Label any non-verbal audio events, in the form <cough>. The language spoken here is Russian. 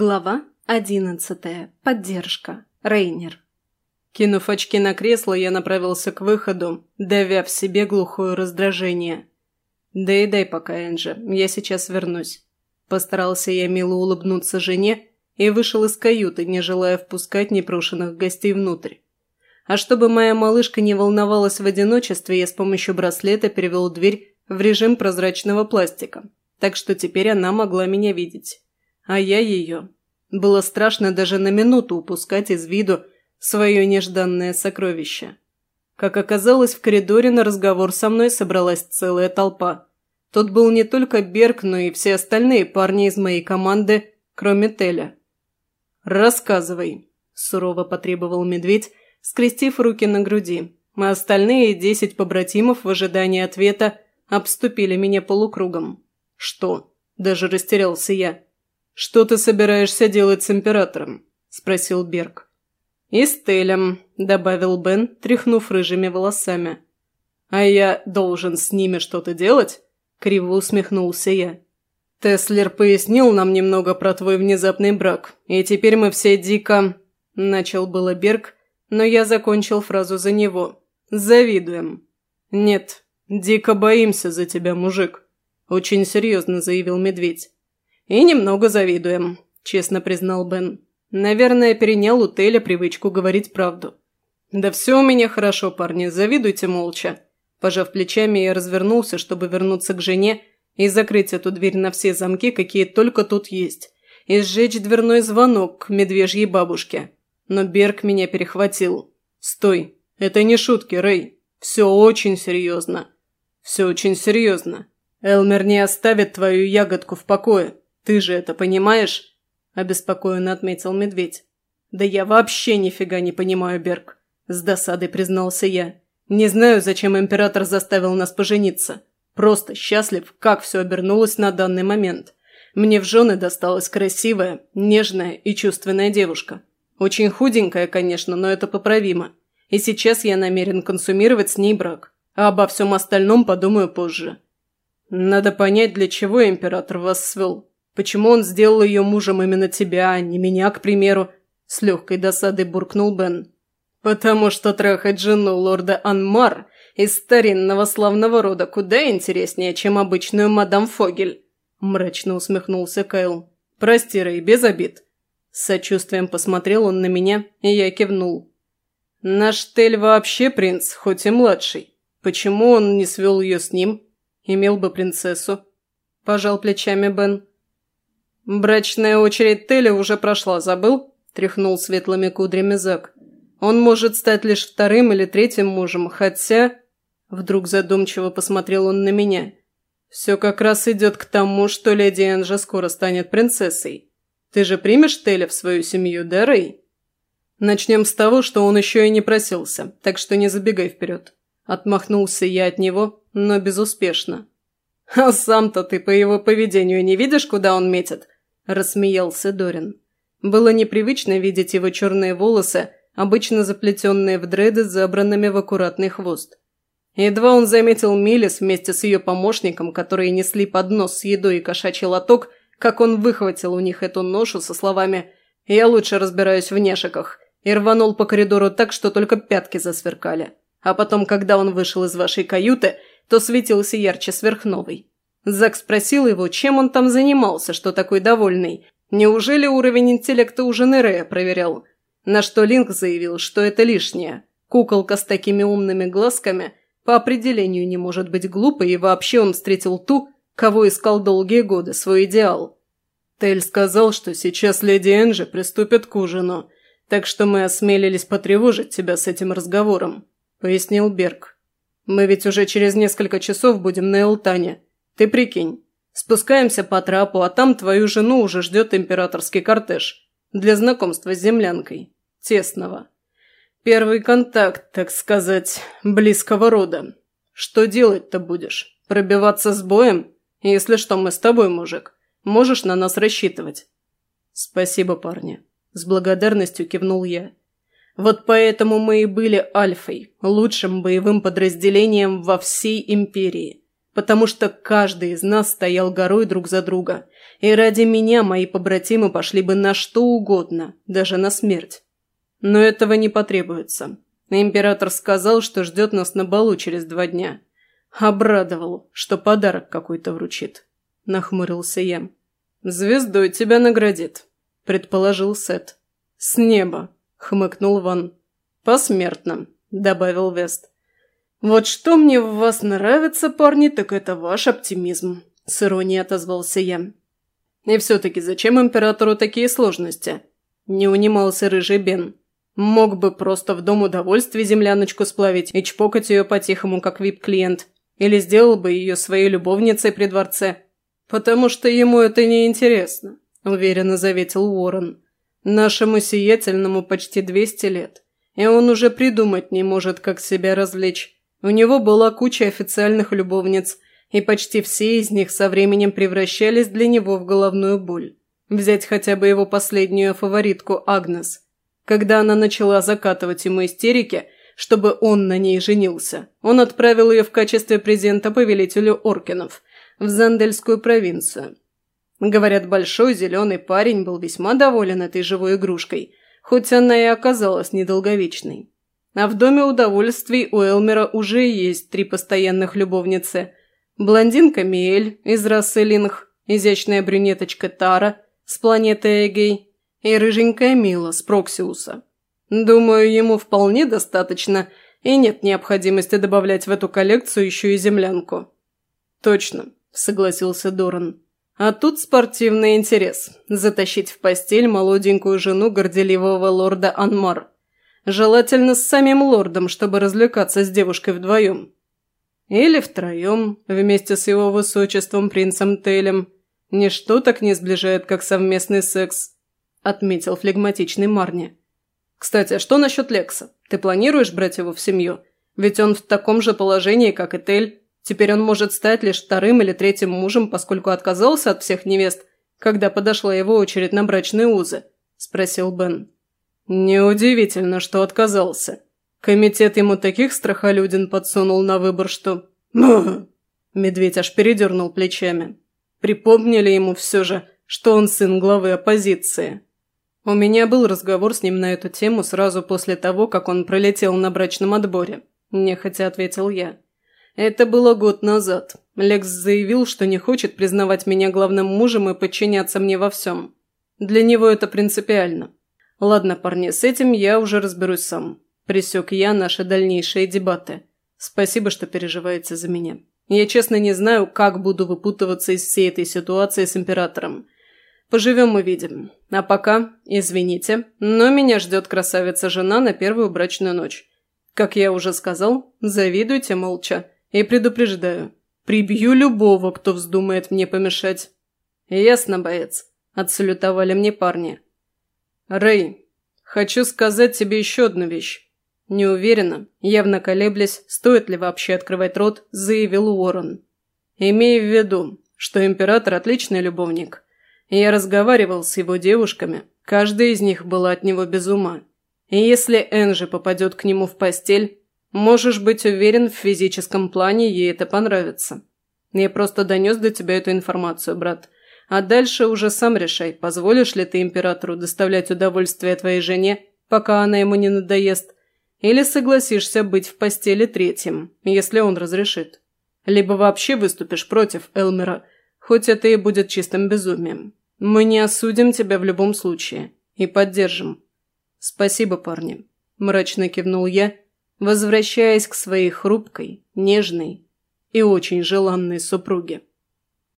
Глава одиннадцатая. Поддержка. Рейнер. Кинув очки на кресло, я направился к выходу, давя в себе глухое раздражение. «Да и дай пока, Энджи, я сейчас вернусь». Постарался я мило улыбнуться жене и вышел из каюты, не желая впускать непрошенных гостей внутрь. А чтобы моя малышка не волновалась в одиночестве, я с помощью браслета перевел дверь в режим прозрачного пластика, так что теперь она могла меня видеть а я ее. Было страшно даже на минуту упускать из виду свое нежданное сокровище. Как оказалось, в коридоре на разговор со мной собралась целая толпа. Тут был не только Берг, но и все остальные парни из моей команды, кроме Теля. «Рассказывай», – сурово потребовал медведь, скрестив руки на груди. А остальные десять побратимов в ожидании ответа обступили меня полукругом. «Что?» – даже растерялся я. «Что ты собираешься делать с императором?» – спросил Берг. «И с Телем», – добавил Бен, тряхнув рыжими волосами. «А я должен с ними что-то делать?» – криво усмехнулся я. «Теслер пояснил нам немного про твой внезапный брак, и теперь мы все дико...» – начал было Берг, но я закончил фразу за него. «Завидуем». «Нет, дико боимся за тебя, мужик», – очень серьезно заявил медведь. «И немного завидуем», – честно признал Бен. «Наверное, перенял у Теля привычку говорить правду». «Да все у меня хорошо, парни, завидуйте молча». Пожав плечами, я развернулся, чтобы вернуться к жене и закрыть эту дверь на все замки, какие только тут есть, и сжечь дверной звонок к медвежьей бабушке. Но Берг меня перехватил. «Стой, это не шутки, Рэй. Все очень серьезно. Все очень серьезно. Элмер не оставит твою ягодку в покое. «Ты же это понимаешь?» – обеспокоенно отметил медведь. «Да я вообще нифига не понимаю, Берг», – с досадой признался я. «Не знаю, зачем император заставил нас пожениться. Просто счастлив, как все обернулось на данный момент. Мне в жены досталась красивая, нежная и чувственная девушка. Очень худенькая, конечно, но это поправимо. И сейчас я намерен консумировать с ней брак. А обо всем остальном подумаю позже. Надо понять, для чего император вас свел. Почему он сделал ее мужем именно тебя, а не меня, к примеру?» С легкой досадой буркнул Бен. «Потому что трахать жену лорда Анмар из старинного славного рода куда интереснее, чем обычную мадам Фогель», мрачно усмехнулся Кайл. «Прости, Рэй, без обид». С сочувствием посмотрел он на меня, и я кивнул. «Наш Тель вообще принц, хоть и младший. Почему он не свел ее с ним? Имел бы принцессу». Пожал плечами Бен. «Брачная очередь Теля уже прошла, забыл?» – тряхнул светлыми кудрями Зак. «Он может стать лишь вторым или третьим мужем, хотя...» Вдруг задумчиво посмотрел он на меня. «Все как раз идет к тому, что леди Энжа скоро станет принцессой. Ты же примешь Теля в свою семью, да, Рэй?» «Начнем с того, что он еще и не просился, так что не забегай вперед». Отмахнулся я от него, но безуспешно. «А сам-то ты по его поведению не видишь, куда он метит?» Рассмеялся Дорин. Было непривычно видеть его черные волосы, обычно заплетенные в дреды забранными в аккуратный хвост. Едва он заметил Милис вместе с ее помощником, которые несли поднос с едой и кошачий лоток, как он выхватил у них эту ношу со словами «Я лучше разбираюсь в нешиках» и рванул по коридору так, что только пятки засверкали. А потом, когда он вышел из вашей каюты, то светился ярче сверхновой. Зак спросил его, чем он там занимался, что такой довольный. Неужели уровень интеллекта у жены Рея проверял? На что Линк заявил, что это лишнее. Куколка с такими умными глазками по определению не может быть глупой, и вообще он встретил ту, кого искал долгие годы, свой идеал. Тель сказал, что сейчас леди Энджи приступит к ужину, так что мы осмелились потревожить тебя с этим разговором», – пояснил Берг. «Мы ведь уже через несколько часов будем на Элтане, ты прикинь, спускаемся по трапу, а там твою жену уже ждет императорский кортеж. Для знакомства с землянкой. Тесного. Первый контакт, так сказать, близкого рода. Что делать-то будешь? Пробиваться с боем? Если что, мы с тобой, мужик. Можешь на нас рассчитывать. Спасибо, парни. С благодарностью кивнул я. Вот поэтому мы и были Альфой, лучшим боевым подразделением во всей империи потому что каждый из нас стоял горой друг за друга, и ради меня мои побратимы пошли бы на что угодно, даже на смерть. Но этого не потребуется. Император сказал, что ждет нас на балу через два дня. Обрадовал, что подарок какой-то вручит. Нахмурился я. «Звездой тебя наградит», – предположил Сет. «С неба», – хмыкнул Ван. «Посмертно», – добавил Вест. «Вот что мне в вас нравится, парни, так это ваш оптимизм», – с иронией отозвался я. «И все-таки зачем императору такие сложности?» – не унимался рыжий Бен. «Мог бы просто в дом удовольствия земляночку сплавить и чпокать ее по-тихому, как вип-клиент. Или сделал бы ее своей любовницей при дворце. Потому что ему это не интересно», – уверенно заветил Уоррен. «Нашему сиятельному почти 200 лет, и он уже придумать не может, как себя развлечь». У него была куча официальных любовниц, и почти все из них со временем превращались для него в головную боль. Взять хотя бы его последнюю фаворитку Агнес. Когда она начала закатывать ему истерики, чтобы он на ней женился, он отправил ее в качестве презента повелителю Оркинов в Зандельскую провинцию. Говорят, большой зеленый парень был весьма доволен этой живой игрушкой, хоть она и оказалась недолговечной. А в доме удовольствий у Элмера уже есть три постоянных любовницы. Блондинка Миэль из расы Линх, изящная брюнеточка Тара с планеты Эгей и рыженькая Мила с Проксиуса. Думаю, ему вполне достаточно, и нет необходимости добавлять в эту коллекцию еще и землянку. Точно, согласился Доран. А тут спортивный интерес – затащить в постель молоденькую жену горделивого лорда Анмар – Желательно с самим лордом, чтобы развлекаться с девушкой вдвоем. Или втроем, вместе с его высочеством принцем Тейлем. Ничто так не сближает, как совместный секс», – отметил флегматичный Марни. «Кстати, а что насчет Лекса? Ты планируешь брать его в семью? Ведь он в таком же положении, как и Тель. Теперь он может стать лишь вторым или третьим мужем, поскольку отказался от всех невест, когда подошла его очередь на брачные узы», – спросил Бен. Неудивительно, что отказался. Комитет ему таких страхолюдин подсунул на выбор, что... <clears throat> Медведь аж передернул плечами. Припомнили ему все же, что он сын главы оппозиции. У меня был разговор с ним на эту тему сразу после того, как он пролетел на брачном отборе. Нехотя ответил я. Это было год назад. Лекс заявил, что не хочет признавать меня главным мужем и подчиняться мне во всем. Для него это принципиально. «Ладно, парни, с этим я уже разберусь сам», – пресек я наши дальнейшие дебаты. «Спасибо, что переживаете за меня. Я честно не знаю, как буду выпутываться из всей этой ситуации с Императором. Поживем и видим. А пока, извините, но меня ждет красавица-жена на первую брачную ночь. Как я уже сказал, завидуйте молча. И предупреждаю, прибью любого, кто вздумает мне помешать». «Ясно, боец», – отсалютовали мне парни. «Рэй, хочу сказать тебе еще одну вещь». Неуверенно, явно колеблясь, стоит ли вообще открывать рот, заявил Уоррен. «Имей в виду, что император – отличный любовник. Я разговаривал с его девушками, каждая из них была от него без ума. И если Энжи попадет к нему в постель, можешь быть уверен, в физическом плане ей это понравится. Я просто донес до тебя эту информацию, брат. А дальше уже сам решай, позволишь ли ты императору доставлять удовольствие твоей жене, пока она ему не надоест, или согласишься быть в постели третьим, если он разрешит. Либо вообще выступишь против Элмера, хоть это и будет чистым безумием. Мы не осудим тебя в любом случае и поддержим. Спасибо, парни, мрачно кивнул я, возвращаясь к своей хрупкой, нежной и очень желанной супруге.